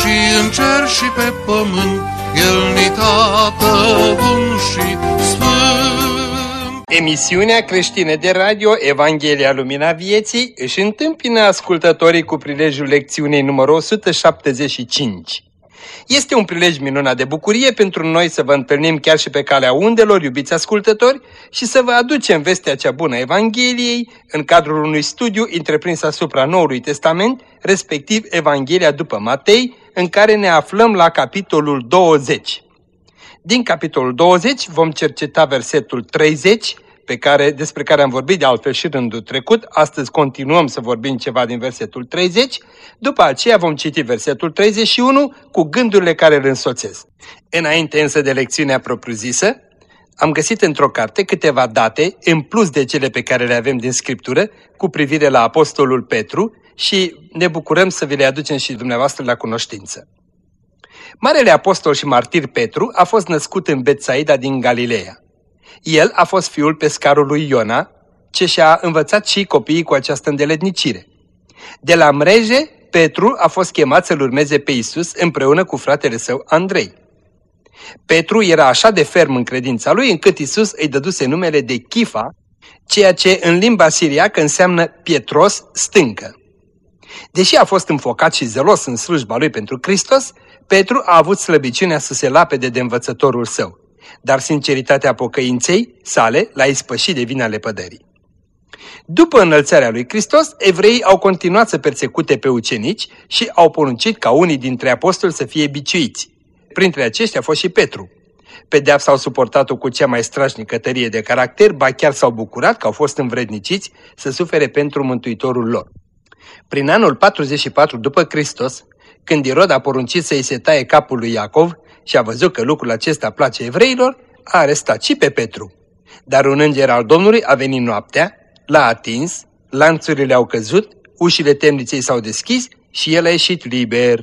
și în cer și pe pământ, El ni tată bun și sfânt. Emisiunea creștină de radio Evanghelia Lumina Vieții își întâmpină ascultătorii cu prilejul lecțiunii numărul 175. Este un prilej minunat de bucurie pentru noi să vă întâlnim chiar și pe calea undelor, iubiți ascultători, și să vă aducem vestea cea bună a Evangheliei în cadrul unui studiu întreprins asupra Noului Testament, respectiv Evanghelia după Matei, în care ne aflăm la capitolul 20. Din capitolul 20 vom cerceta versetul 30, pe care, despre care am vorbit de altfel și rândul trecut, astăzi continuăm să vorbim ceva din versetul 30, după aceea vom citi versetul 31 cu gândurile care îl însoțesc. Înainte însă de lecțiunea propriu-zisă, am găsit într-o carte câteva date, în plus de cele pe care le avem din Scriptură, cu privire la Apostolul Petru și ne bucurăm să vi le aducem și dumneavoastră la cunoștință. Marele apostol și martir Petru a fost născut în Betsaida din Galileea. El a fost fiul pescarului Iona, ce și-a învățat și copiii cu această îndeletnicire. De la mreje, Petru a fost chemat să-l urmeze pe Isus împreună cu fratele său Andrei. Petru era așa de ferm în credința lui încât Isus îi dăduse numele de Chifa, ceea ce în limba siriacă înseamnă pietros stâncă. Deși a fost înfocat și zelos în slujba lui pentru Hristos, Petru a avut slăbiciunea să se lapede de învățătorul său dar sinceritatea pocăinței sale l-a ispășit de vina lepădării. După înălțarea lui Hristos, evreii au continuat să persecute pe ucenici și au poruncit ca unii dintre apostoli să fie biciuiți. Printre aceștia a fost și Petru. Pedeapsa au suportat-o cu cea mai strașnică tărie de caracter, ba chiar s-au bucurat că au fost învredniciți să sufere pentru mântuitorul lor. Prin anul 44 după Hristos, când Irod a poruncit să-i se taie capul lui Iacov, și a văzut că lucrul acesta place evreilor, a arestat și pe Petru. Dar un înger al Domnului a venit noaptea, l-a atins, lanțurile au căzut, ușile temniței s-au deschis și el a ieșit liber.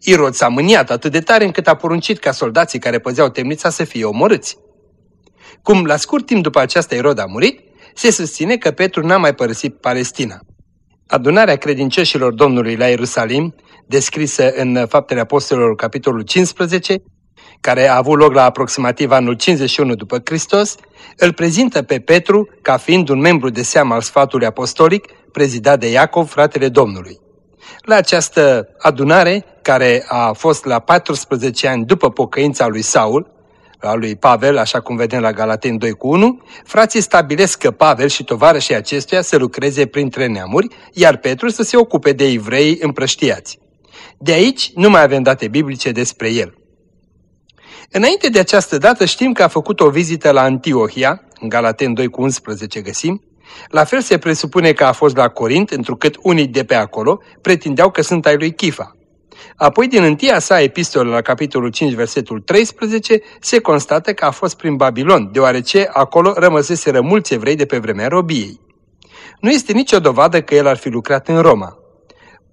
Irod s-a mâniat atât de tare încât a poruncit ca soldații care păzeau temnița să fie omorâți. Cum la scurt timp după aceasta Irod a murit, se susține că Petru n-a mai părăsit Palestina. Adunarea credincioșilor Domnului la Ierusalim, descrisă în Faptele Apostolilor, capitolul 15, care a avut loc la aproximativ anul 51 după Hristos, îl prezintă pe Petru ca fiind un membru de seamă al sfatului apostolic, prezidat de Iacov, fratele Domnului. La această adunare, care a fost la 14 ani după pocăința lui Saul, a lui Pavel, așa cum vedem la Galaten 2 cu 1, frații stabilesc că Pavel și tovarășii acestuia să lucreze printre neamuri, iar Petru să se ocupe de evrei împrăștiați. De aici nu mai avem date biblice despre el. Înainte de această dată știm că a făcut o vizită la Antiohia, în Galaten 2 cu 11 găsim, la fel se presupune că a fost la Corint, întrucât unii de pe acolo pretindeau că sunt ai lui Chifa. Apoi, din întâia sa epistolă la capitolul 5, versetul 13, se constată că a fost prin Babilon, deoarece acolo rămăseseră mulți evrei de pe vremea robiei. Nu este nicio dovadă că el ar fi lucrat în Roma.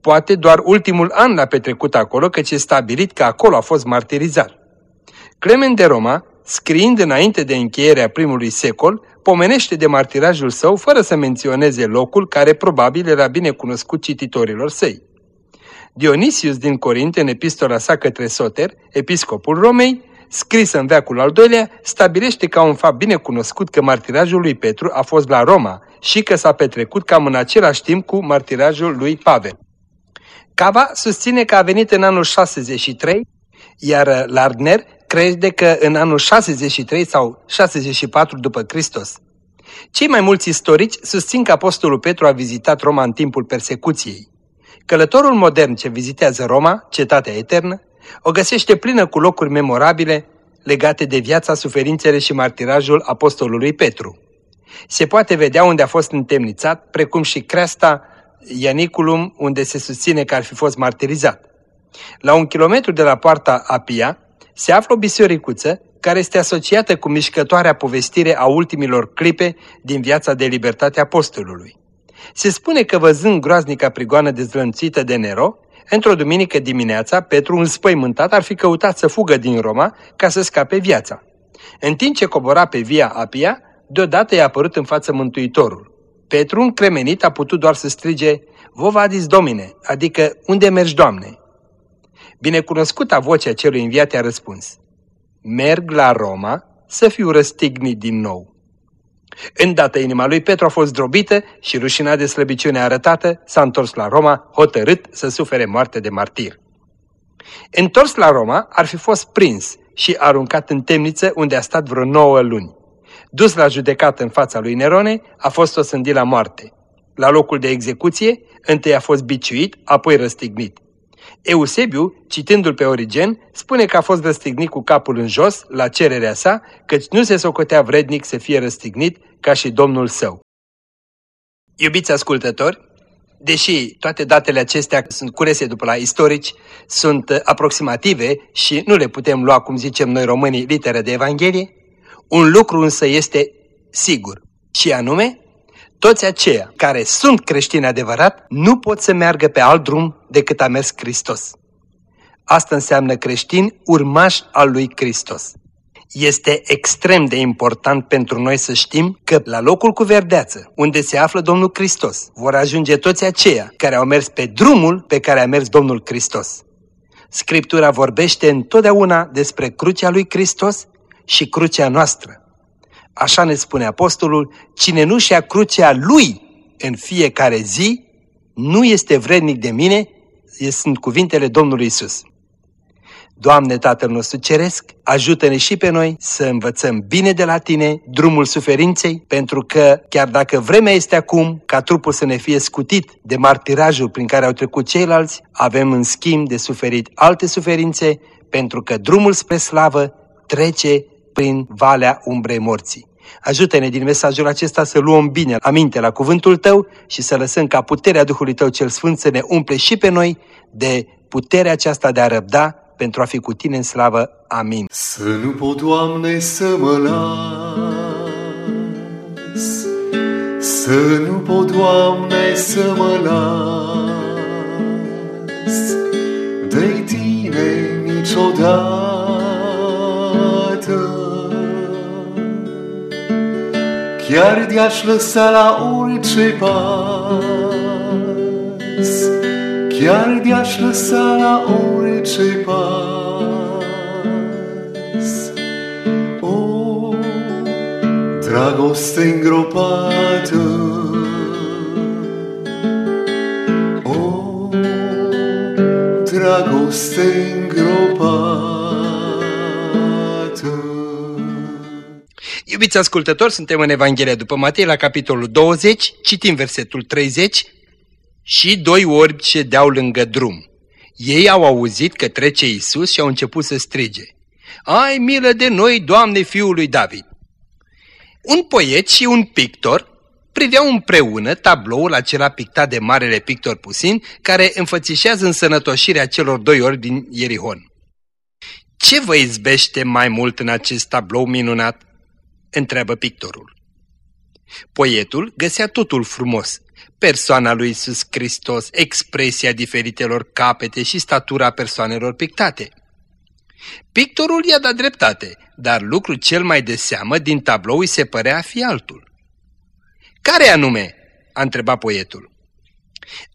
Poate doar ultimul an l-a petrecut acolo, căci e stabilit că acolo a fost martirizat. Clement de Roma, scriind înainte de încheierea primului secol, pomenește de martirajul său fără să menționeze locul care probabil era bine cunoscut cititorilor săi. Dionisius din Corint, în epistola sa către Soter, episcopul Romei, scris în veacul al doilea, stabilește ca un fapt bine cunoscut că martirajul lui Petru a fost la Roma și că s-a petrecut cam în același timp cu martirajul lui Pavel. Cava susține că a venit în anul 63, iar Lardner crede că în anul 63 sau 64 după Hristos. Cei mai mulți istorici susțin că Apostolul Petru a vizitat Roma în timpul persecuției. Călătorul modern ce vizitează Roma, cetatea eternă, o găsește plină cu locuri memorabile legate de viața, suferințele și martirajul Apostolului Petru. Se poate vedea unde a fost întemnițat, precum și creasta Ianiculum, unde se susține că ar fi fost martirizat. La un kilometru de la poarta Apia se află o bisericuță care este asociată cu mișcătoarea povestire a ultimilor clipe din viața de libertate apostolului. Se spune că văzând groaznica prigoană dezlănțuită de Nero, într-o duminică dimineața, Petru, înspăimântat, ar fi căutat să fugă din Roma ca să scape viața. În timp ce cobora pe via Apia, deodată i-a apărut în față Mântuitorul. Petru, încremenit, a putut doar să strige, Vovadis Domine, adică, unde mergi, Doamne? Binecunoscuta vocea celui înviat a răspuns, Merg la Roma să fiu răstignit din nou. Îndată inima lui Petru a fost drobită și rușinat de slăbiciunea arătată, s-a întors la Roma, hotărât să sufere moarte de martir. Întors la Roma, ar fi fost prins și aruncat în temniță unde a stat vreo nouă luni. Dus la judecată în fața lui Nerone, a fost osândit la moarte. La locul de execuție, întâi a fost biciuit, apoi răstignit. Eusebiu, citându-l pe Origen, spune că a fost răstignit cu capul în jos, la cererea sa, căci nu se socotea vrednic să fie răstignit ca și domnul său. Iubiți ascultători, deși toate datele acestea sunt culese după la istorici, sunt aproximative și nu le putem lua, cum zicem noi românii, literă de Evanghelie, un lucru însă este sigur, și anume toți aceia care sunt creștini adevărat nu pot să meargă pe alt drum decât a mers Hristos. Asta înseamnă creștini urmași al lui Hristos. Este extrem de important pentru noi să știm că la locul cu verdeață, unde se află Domnul Hristos, vor ajunge toți aceia care au mers pe drumul pe care a mers Domnul Hristos. Scriptura vorbește întotdeauna despre crucea lui Hristos și crucea noastră. Așa ne spune apostolul, cine nu și-a crucea lui în fiecare zi, nu este vrednic de mine, sunt cuvintele Domnului Isus. Doamne Tatăl nostru Ceresc, ajută-ne și pe noi să învățăm bine de la Tine drumul suferinței, pentru că chiar dacă vremea este acum ca trupul să ne fie scutit de martirajul prin care au trecut ceilalți, avem în schimb de suferit alte suferințe, pentru că drumul spre slavă trece prin valea umbrei morții. Ajută-ne din mesajul acesta să luăm bine aminte la cuvântul Tău și să lăsăm ca puterea Duhului Tău cel Sfânt să ne umple și pe noi de puterea aceasta de a răbda pentru a fi cu Tine în slavă. Amin. Să nu pot, Doamne, să mă las, să nu pot, Doamne, să mă las de Tine niciodată. Chiar de-aș lăsa la orice pas, Chiar de-aș lăsa la orice pas. O, dragoste îngropată, O, dragoste îngropată, Iubiți ascultători, suntem în Evanghelia după Matei, la capitolul 20, citim versetul 30, și doi orbi ședeau lângă drum. Ei au auzit că trece Isus și au început să strige. Ai milă de noi, Doamne, Fiul lui David! Un poet și un pictor priveau împreună tabloul acela pictat de marele pictor Pusin, care înfățișează însănătoșirea celor doi orbi din Ierihon. Ce vă izbește mai mult în acest tablou minunat? Întreabă pictorul. Poetul găsea totul frumos, persoana lui Iisus Hristos, expresia diferitelor capete și statura persoanelor pictate. Pictorul i-a dat dreptate, dar lucrul cel mai de seamă din tablou îi se părea a fi altul. Care anume?" a întrebat poetul.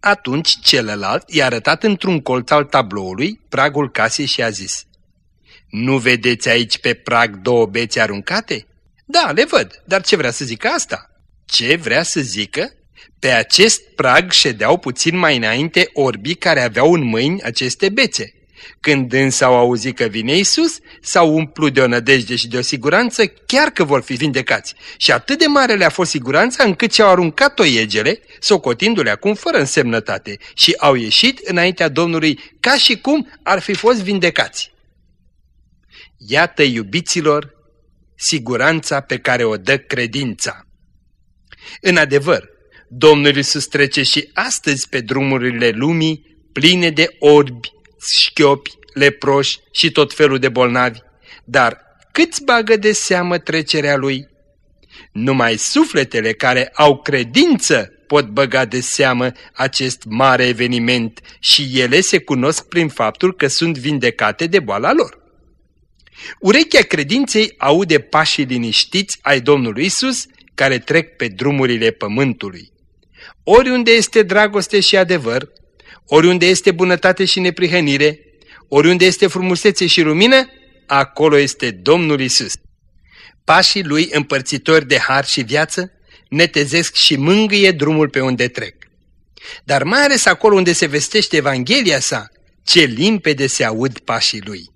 Atunci celălalt i-a arătat într-un colț al tabloului pragul casei și a zis, Nu vedeți aici pe prag două bețe aruncate?" Da, le văd, dar ce vrea să zică asta? Ce vrea să zică? Pe acest prag ședeau puțin mai înainte orbii care aveau în mâini aceste bețe. Când însă au auzit că vine Isus, s-au umplut de o nădejde și de o siguranță, chiar că vor fi vindecați. Și atât de mare le-a fost siguranța încât și-au aruncat toiegele, socotindu-le acum fără însemnătate, și au ieșit înaintea Domnului ca și cum ar fi fost vindecați. Iată, iubiților, siguranța pe care o dă credința. În adevăr, Domnul Iisus trece și astăzi pe drumurile lumii pline de orbi șchiopi, leproși și tot felul de bolnavi, dar câți bagă de seamă trecerea lui? Numai sufletele care au credință pot băga de seamă acest mare eveniment și ele se cunosc prin faptul că sunt vindecate de boala lor. Urechea credinței aude pașii liniștiți ai Domnului Isus care trec pe drumurile pământului. Oriunde este dragoste și adevăr, oriunde este bunătate și neprihănire, oriunde este frumusețe și lumină, acolo este Domnul Isus. Pașii lui împărțitori de har și viață netezesc și mângâie drumul pe unde trec. Dar mai ales acolo unde se vestește Evanghelia sa, ce limpede se aud pașii lui.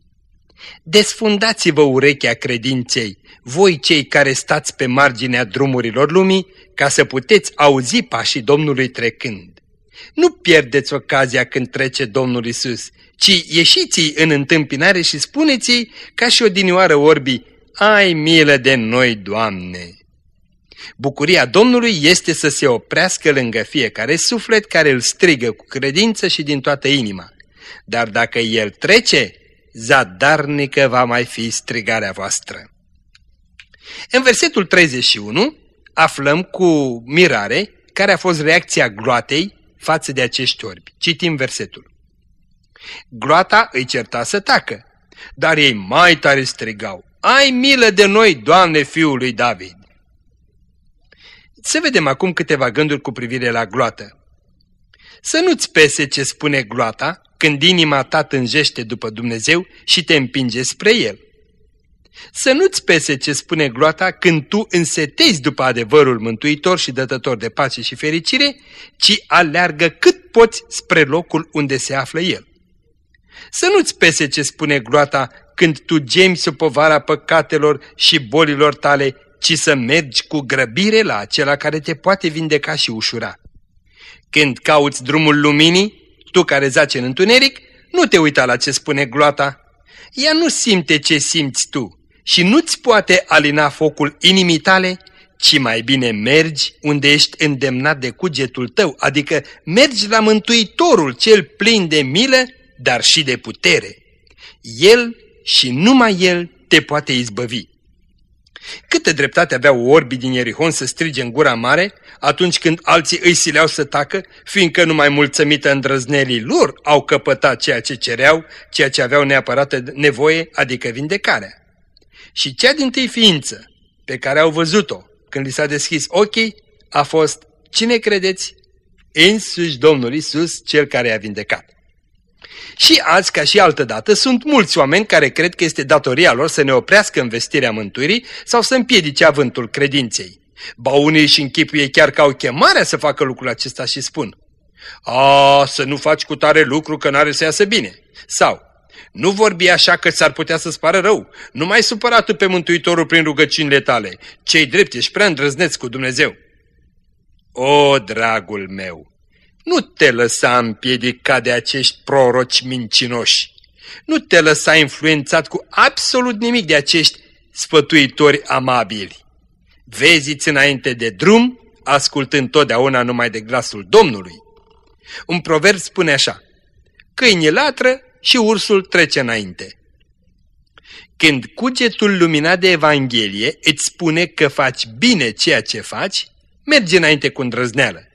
Desfundați-vă urechea credinței, voi cei care stați pe marginea drumurilor lumii, ca să puteți auzi pașii Domnului trecând. Nu pierdeți ocazia când trece Domnul Isus, ci ieșiți-i în întâmpinare și spuneți-i, ca și o dinioară orbii, ai milă de noi, Doamne! Bucuria Domnului este să se oprească lângă fiecare suflet care îl strigă cu credință și din toată inima. Dar dacă el trece, zadarnică va mai fi strigarea voastră. În versetul 31 aflăm cu mirare care a fost reacția gloatei față de acești orbi. Citim versetul. Gloata îi certa să tacă, dar ei mai tare strigau, Ai milă de noi, Doamne, Fiul lui David! Să vedem acum câteva gânduri cu privire la gloată. Să nu-ți pese ce spune gloata când inima ta tânjește după Dumnezeu și te împinge spre El. Să nu-ți pese ce spune gloata când tu însetezi după adevărul mântuitor și dătător de pace și fericire, ci aleargă cât poți spre locul unde se află El. Să nu-ți pese ce spune gloata când tu gemi sub povara păcatelor și bolilor tale, ci să mergi cu grăbire la acela care te poate vindeca și ușura. Când cauți drumul luminii, tu care zaci în întuneric, nu te uita la ce spune gloata. Ea nu simte ce simți tu și nu-ți poate alina focul inimii tale, ci mai bine mergi unde ești îndemnat de cugetul tău, adică mergi la Mântuitorul cel plin de milă, dar și de putere. El și numai El te poate izbăvi. Câtă dreptate aveau orbii din Ierihon să strige în gura mare atunci când alții îi sileau să tacă, fiindcă numai mulțămită îndrăznelii lor au căpătat ceea ce cereau, ceea ce aveau neapărată nevoie, adică vindecarea. Și cea din tâi ființă pe care au văzut-o când li s-a deschis ochii a fost, cine credeți? Însuși Domnul Isus, cel care i-a vindecat. Și azi, ca și altădată, sunt mulți oameni care cred că este datoria lor să ne oprească în vestirea mântuirii sau să împiedice avântul credinței. Ba unii și închipuie chiar că au chemarea să facă lucrul acesta și spun A, să nu faci cu tare lucru că n-are să iasă bine. Sau, nu vorbi așa că s-ar putea să-ți pară rău. Nu mai supăra tu pe Mântuitorul prin rugăciunile tale. Cei drept ești prea îndrăzneț cu Dumnezeu. O, dragul meu, nu te lăsa împiedicat de acești proroci mincinoși. Nu te lăsa influențat cu absolut nimic de acești sfătuitori amabili. Vezi-ți înainte de drum, ascultând totdeauna numai de glasul Domnului. Un proverb spune așa, câinii latră și ursul trece înainte. Când cugetul luminat de Evanghelie îți spune că faci bine ceea ce faci, mergi înainte cu îndrăzneală.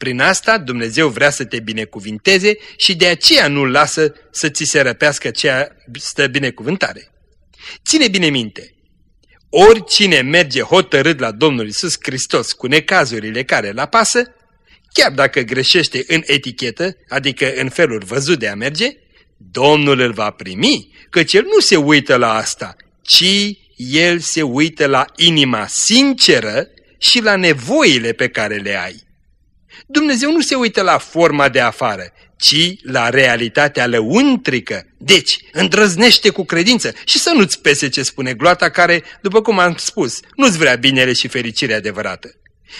Prin asta Dumnezeu vrea să te binecuvinteze și de aceea nu-L lasă să ți se răpească cea stă binecuvântare. Ține bine minte, oricine merge hotărât la Domnul Isus Hristos cu necazurile care îl apasă, chiar dacă greșește în etichetă, adică în felul văzut de a merge, Domnul îl va primi, căci El nu se uită la asta, ci El se uită la inima sinceră și la nevoile pe care le ai. Dumnezeu nu se uită la forma de afară, ci la realitatea lăuntrică. Deci, îndrăznește cu credință și să nu-ți pese ce spune gloata care, după cum am spus, nu-ți vrea binele și fericirea adevărată.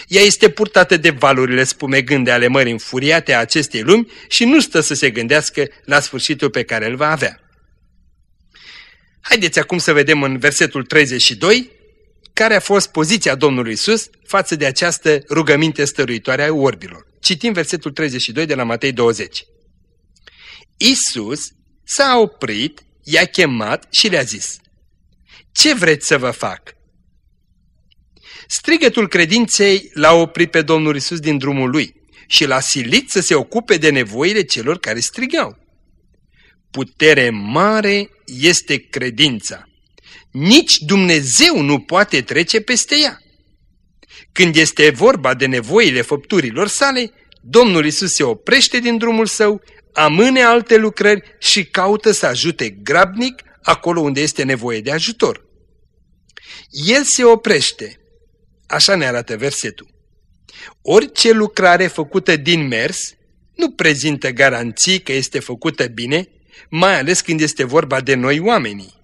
Ea este purtată de valurile spumegânde ale mării înfuriate a acestei lumi și nu stă să se gândească la sfârșitul pe care îl va avea. Haideți acum să vedem în versetul 32 care a fost poziția Domnului Isus față de această rugăminte stăruitoare a orbilor. Citim versetul 32 de la Matei 20. Isus, S-a oprit, i-a chemat și le-a zis, Ce vreți să vă fac? Strigătul credinței l-a oprit pe Domnul Isus din drumul lui și l-a silit să se ocupe de nevoile celor care strigau. Putere mare este credința. Nici Dumnezeu nu poate trece peste ea. Când este vorba de nevoile făpturilor sale, Domnul Isus se oprește din drumul său, amâne alte lucrări și caută să ajute grabnic acolo unde este nevoie de ajutor. El se oprește. Așa ne arată versetul. Orice lucrare făcută din mers nu prezintă garanții că este făcută bine, mai ales când este vorba de noi oamenii.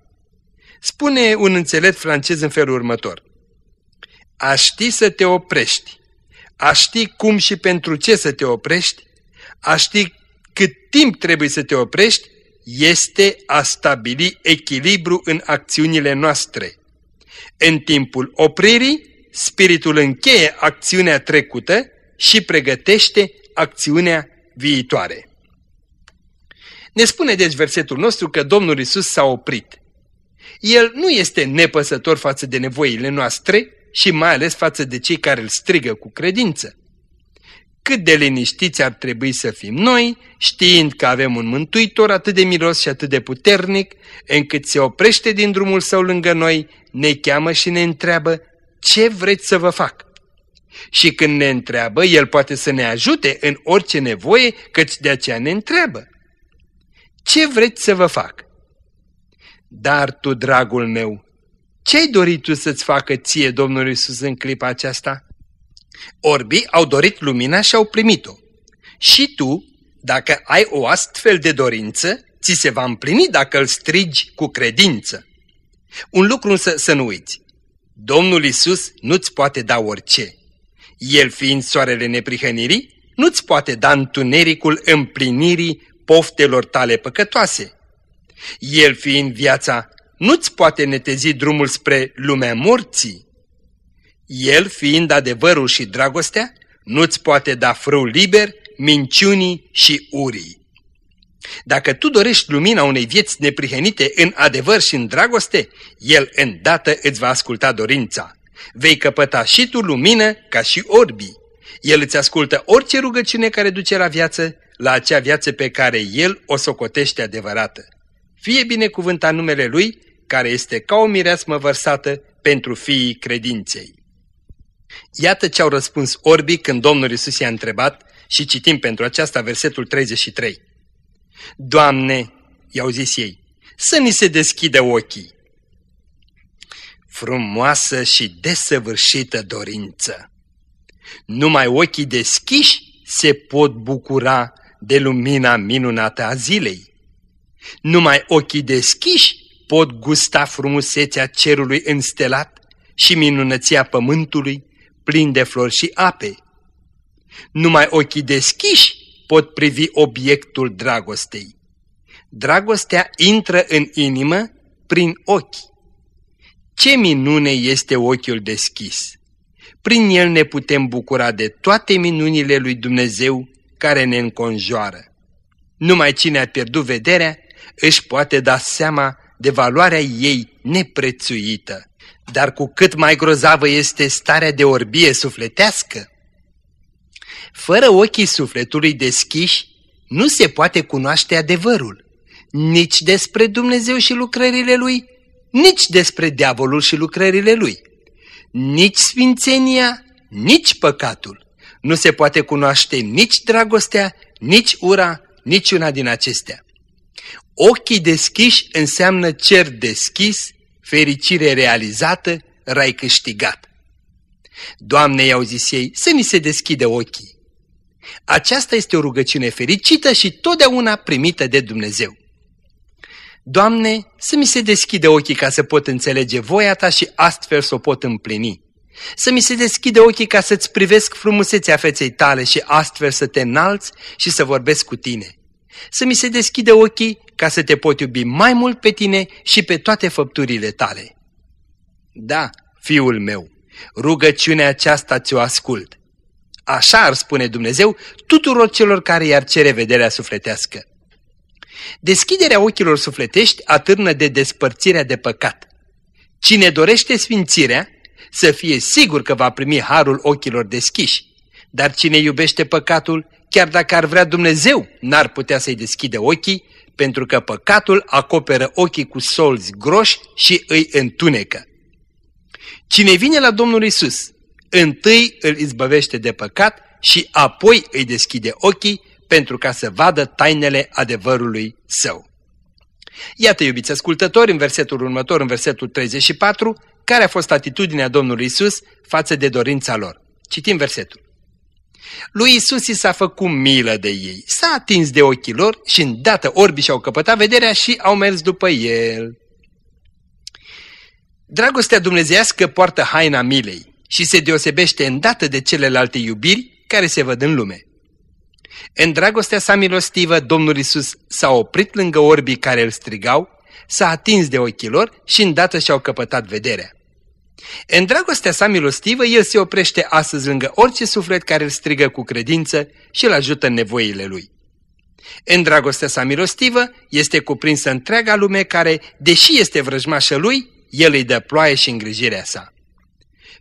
Spune un înțelept francez în felul următor. A ști să te oprești, a ști cum și pentru ce să te oprești, a ști cât timp trebuie să te oprești, este a stabili echilibru în acțiunile noastre. În timpul opririi, spiritul încheie acțiunea trecută și pregătește acțiunea viitoare. Ne spune deci versetul nostru că Domnul Isus s-a oprit. El nu este nepăsător față de nevoile noastre și mai ales față de cei care îl strigă cu credință. Cât de liniștiți ar trebui să fim noi, știind că avem un mântuitor atât de miros și atât de puternic, încât se oprește din drumul său lângă noi, ne cheamă și ne întreabă ce vreți să vă fac. Și când ne întreabă, El poate să ne ajute în orice nevoie, căci de aceea ne întreabă. Ce vreți să vă fac? Dar tu, dragul meu, ce-ai dorit tu să-ți facă ție, Domnul Iisus, în clipa aceasta? Orbii au dorit lumina și au primit-o. Și tu, dacă ai o astfel de dorință, ți se va împlini dacă îl strigi cu credință. Un lucru însă să nu uiți. Domnul Isus nu-ți poate da orice. El fiind soarele neprihănirii, nu-ți poate da întunericul împlinirii poftelor tale păcătoase. El fiind viața, nu-ți poate netezi drumul spre lumea morții. El fiind adevărul și dragostea, nu-ți poate da frâu liber, minciunii și urii. Dacă tu dorești lumina unei vieți neprihănite în adevăr și în dragoste, El îndată îți va asculta dorința. Vei căpăta și tu lumină ca și orbii. El îți ascultă orice rugăciune care duce la viață, la acea viață pe care El o socotește adevărată. Fie binecuvântat numele Lui, care este ca o mireasmă vărsată pentru fiii credinței. Iată ce au răspuns orbii când Domnul Isus i-a întrebat și citim pentru aceasta versetul 33. Doamne, i-au zis ei, să ni se deschidă ochii. Frumoasă și desăvârșită dorință. Numai ochii deschiși se pot bucura de lumina minunată a zilei. Numai ochii deschiși pot gusta frumusețea cerului înstelat și minunăția pământului plin de flori și ape. Numai ochii deschiși pot privi obiectul dragostei. Dragostea intră în inimă prin ochi. Ce minune este ochiul deschis! Prin el ne putem bucura de toate minunile lui Dumnezeu care ne înconjoară. Numai cine a pierdut vederea își poate da seama de valoarea ei neprețuită. Dar cu cât mai grozavă este starea de orbie sufletească, fără ochii sufletului deschiși, nu se poate cunoaște adevărul, nici despre Dumnezeu și lucrările Lui, nici despre diavolul și lucrările Lui, nici sfințenia, nici păcatul. Nu se poate cunoaște nici dragostea, nici ura, niciuna din acestea. Ochii deschiși înseamnă cer deschis, fericire realizată, rai câștigat. Doamne, i-au zis ei, să ni se deschide ochii. Aceasta este o rugăciune fericită și totdeauna primită de Dumnezeu. Doamne, să mi se deschide ochii ca să pot înțelege voia Ta și astfel să o pot împlini. Să mi se deschide ochii ca să-ți privesc frumusețea feței tale și astfel să te înalți și să vorbesc cu tine. Să mi se deschide ochii ca să te pot iubi mai mult pe tine și pe toate făpturile tale. Da, fiul meu, rugăciunea aceasta ți-o ascult. Așa ar spune Dumnezeu tuturor celor care i-ar cere vederea sufletească. Deschiderea ochilor sufletești atârnă de despărțirea de păcat. Cine dorește sfințirea, să fie sigur că va primi harul ochilor deschiși, dar cine iubește păcatul, chiar dacă ar vrea Dumnezeu, n-ar putea să-i deschide ochii, pentru că păcatul acoperă ochii cu solzi groși și îi întunecă. Cine vine la Domnul Isus, întâi îl izbăvește de păcat și apoi îi deschide ochii pentru ca să vadă tainele adevărului său. Iată, iubiți ascultători, în versetul următor, în versetul 34, care a fost atitudinea Domnului Isus față de dorința lor. Citim versetul. Lui Isus i s-a făcut milă de ei, s-a atins de ochii lor și îndată orbii și-au căpătat vederea și au mers după el. Dragostea dumnezească poartă haina milei și se deosebește îndată de celelalte iubiri care se văd în lume. În dragostea sa milostivă, Domnul Isus s-a oprit lângă orbii care îl strigau, s-a atins de ochii lor și îndată și-au căpătat vederea. În dragostea sa milostivă, El se oprește astăzi lângă orice suflet care îl strigă cu credință și îl ajută în nevoile lui. În dragostea sa milostivă este cuprinsă întreaga lume care, deși este vrăjmașă lui, El îi dă ploaie și îngrijirea sa.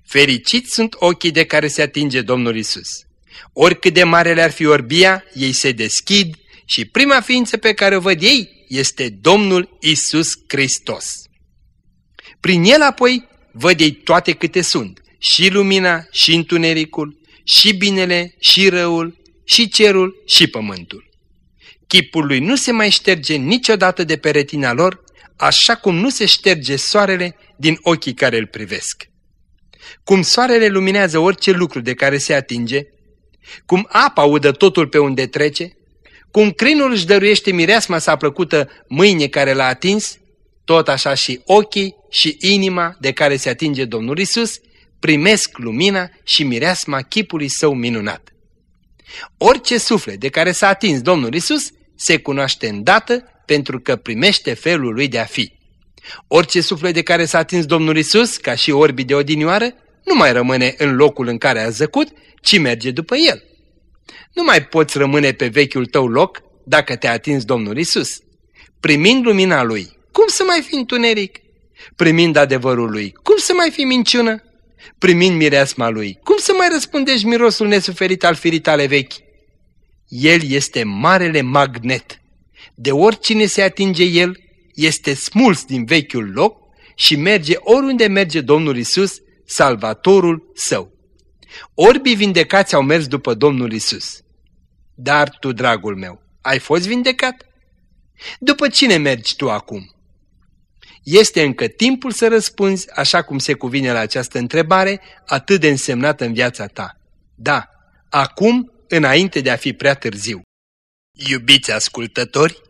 Fericiți sunt ochii de care se atinge Domnul Isus. Oricât de mare le-ar fi orbia, ei se deschid și prima ființă pe care o văd ei este Domnul Isus Hristos. Prin el apoi văd ei toate câte sunt, și lumina, și întunericul, și binele, și răul, și cerul, și pământul. Chipul lui nu se mai șterge niciodată de pe retina lor, așa cum nu se șterge soarele din ochii care îl privesc. Cum soarele luminează orice lucru de care se atinge, cum apa udă totul pe unde trece, cum crinul își dăruiește mireasma sa plăcută mâine care l-a atins, tot așa și ochii și inima de care se atinge Domnul Isus primesc lumina și mireasma chipului său minunat. Orice suflet de care s-a atins Domnul Isus se cunoaște îndată pentru că primește felul lui de a fi. Orice suflet de care s-a atins Domnul Isus, ca și orbii de odinioară, nu mai rămâne în locul în care a zăcut, ci merge după el. Nu mai poți rămâne pe vechiul tău loc dacă te-a atins Domnul Isus. Primind lumina Lui, cum să mai fi întuneric? Primind adevărul Lui, cum să mai fi minciună? Primind mireasma Lui, cum să mai răspundești mirosul nesuferit al firii tale vechi? El este marele magnet. De oricine se atinge El, este smuls din vechiul loc și merge oriunde merge Domnul Isus, salvatorul său. Orbii vindecați au mers după Domnul Isus. Dar tu, dragul meu, ai fost vindecat? După cine mergi tu acum? Este încă timpul să răspunzi așa cum se cuvine la această întrebare atât de însemnată în viața ta. Da, acum, înainte de a fi prea târziu. Iubiți ascultători,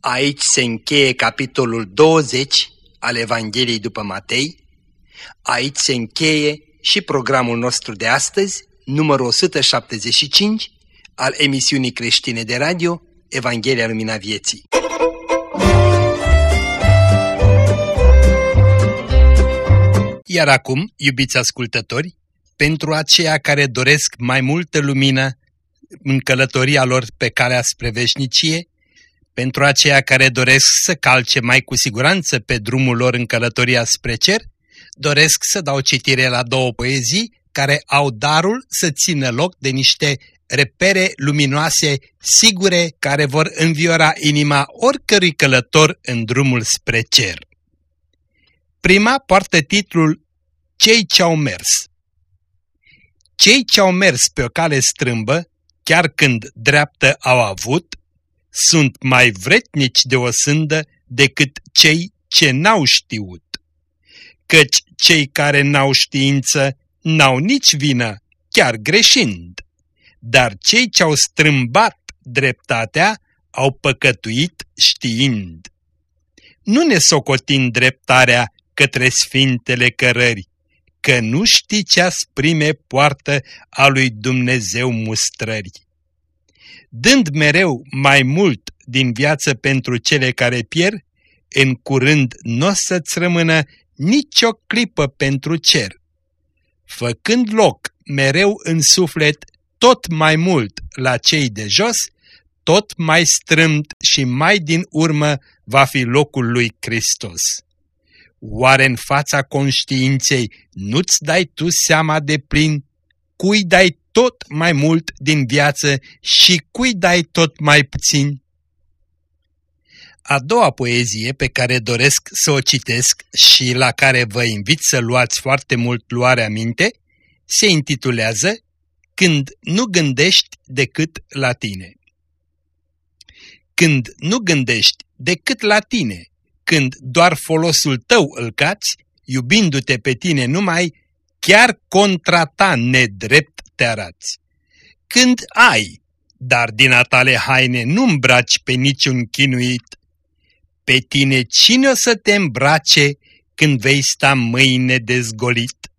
aici se încheie capitolul 20 al Evangheliei după Matei, aici se încheie și programul nostru de astăzi, numărul 175, al emisiunii creștine de radio Evanghelia Lumina Vieții. Iar acum, iubiți ascultători, pentru aceia care doresc mai multă lumină în călătoria lor pe calea spre veșnicie, pentru aceia care doresc să calce mai cu siguranță pe drumul lor în călătoria spre cer, doresc să dau citire la două poezii care au darul să țină loc de niște repere luminoase, sigure, care vor înviora inima oricărui călător în drumul spre cer. Prima poartă titlul Cei ce-au mers. Cei ce-au mers pe o cale strâmbă, chiar când dreaptă au avut, sunt mai vretnici de o sândă decât cei ce n-au știut. Căci cei care n-au știință n-au nici vină, chiar greșind, dar cei ce-au strâmbat dreptatea au păcătuit știind. Nu ne socotim dreptarea către sfintele cărări, că nu știi ce asprime poartă a lui Dumnezeu mustrări. Dând mereu mai mult din viață pentru cele care pierd, în curând nu o să-ți rămână nicio clipă pentru cer. Făcând loc mereu în suflet tot mai mult la cei de jos, tot mai strâmt și mai din urmă va fi locul lui Hristos. Oare în fața conștiinței nu-ți dai tu seama de plin cui dai tot mai mult din viață și cui dai tot mai puțin? A doua poezie pe care doresc să o citesc și la care vă invit să luați foarte mult luarea minte, se intitulează Când nu gândești decât la tine. Când nu gândești decât la tine, când doar folosul tău îl cați, iubindu-te pe tine numai, chiar contra ta nedrept te arați. Când ai, dar din a tale haine nu îmbraci pe niciun chinuit, pe tine cine o să te îmbrace când vei sta mâine dezgolit?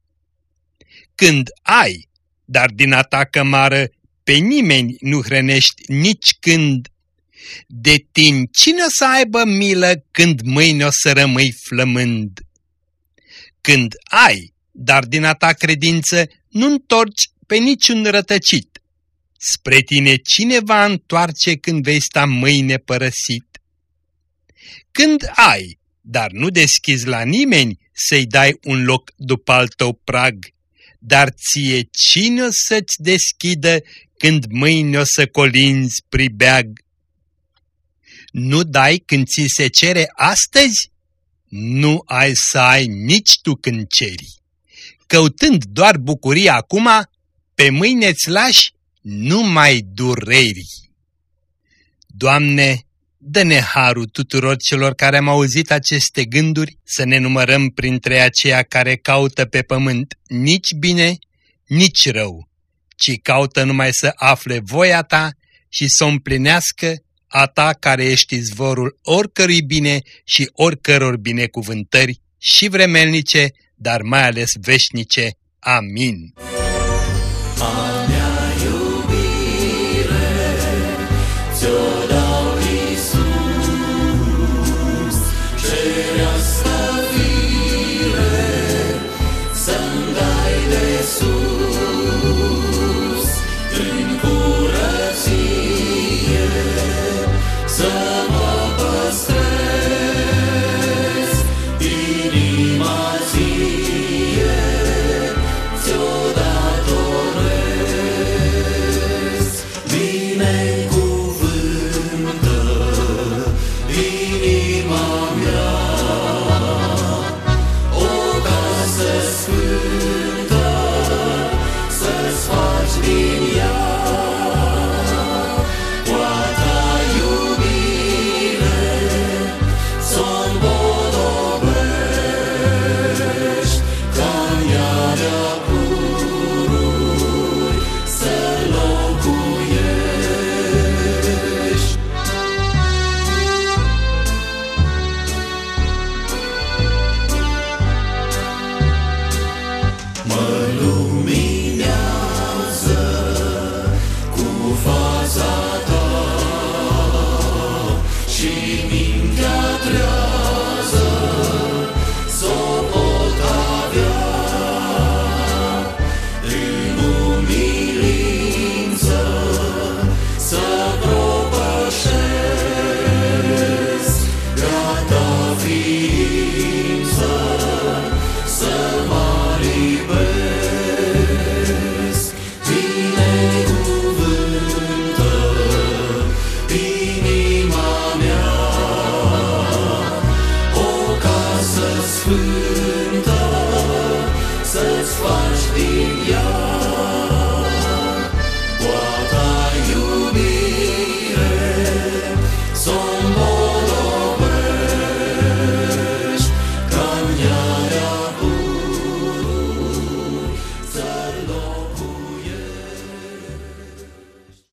Când ai, dar din a ta cămară pe nimeni nu hrănești nici când, de tine cine o să aibă milă când mâine o să rămâi flămând? Când ai, dar din a ta credință nu întorci pe niciun rătăcit, spre tine cine va întoarce când vei sta mâine părăsit? Când ai, dar nu deschizi la nimeni să-i dai un loc după al tău prag, dar ție cine o să-ți deschidă când mâine o să colinzi pribeag? Nu dai când ți se cere astăzi? Nu ai să ai nici tu când ceri. Căutând doar bucuria acum, pe mâine-ți lași numai dureri. Doamne, Dă-ne harul tuturor celor care am auzit aceste gânduri să ne numărăm printre aceia care caută pe pământ nici bine, nici rău, ci caută numai să afle voia ta și să o împlinească a ta care ești izvorul oricărui bine și oricăror binecuvântări și vremelnice, dar mai ales veșnice. Amin. Amin.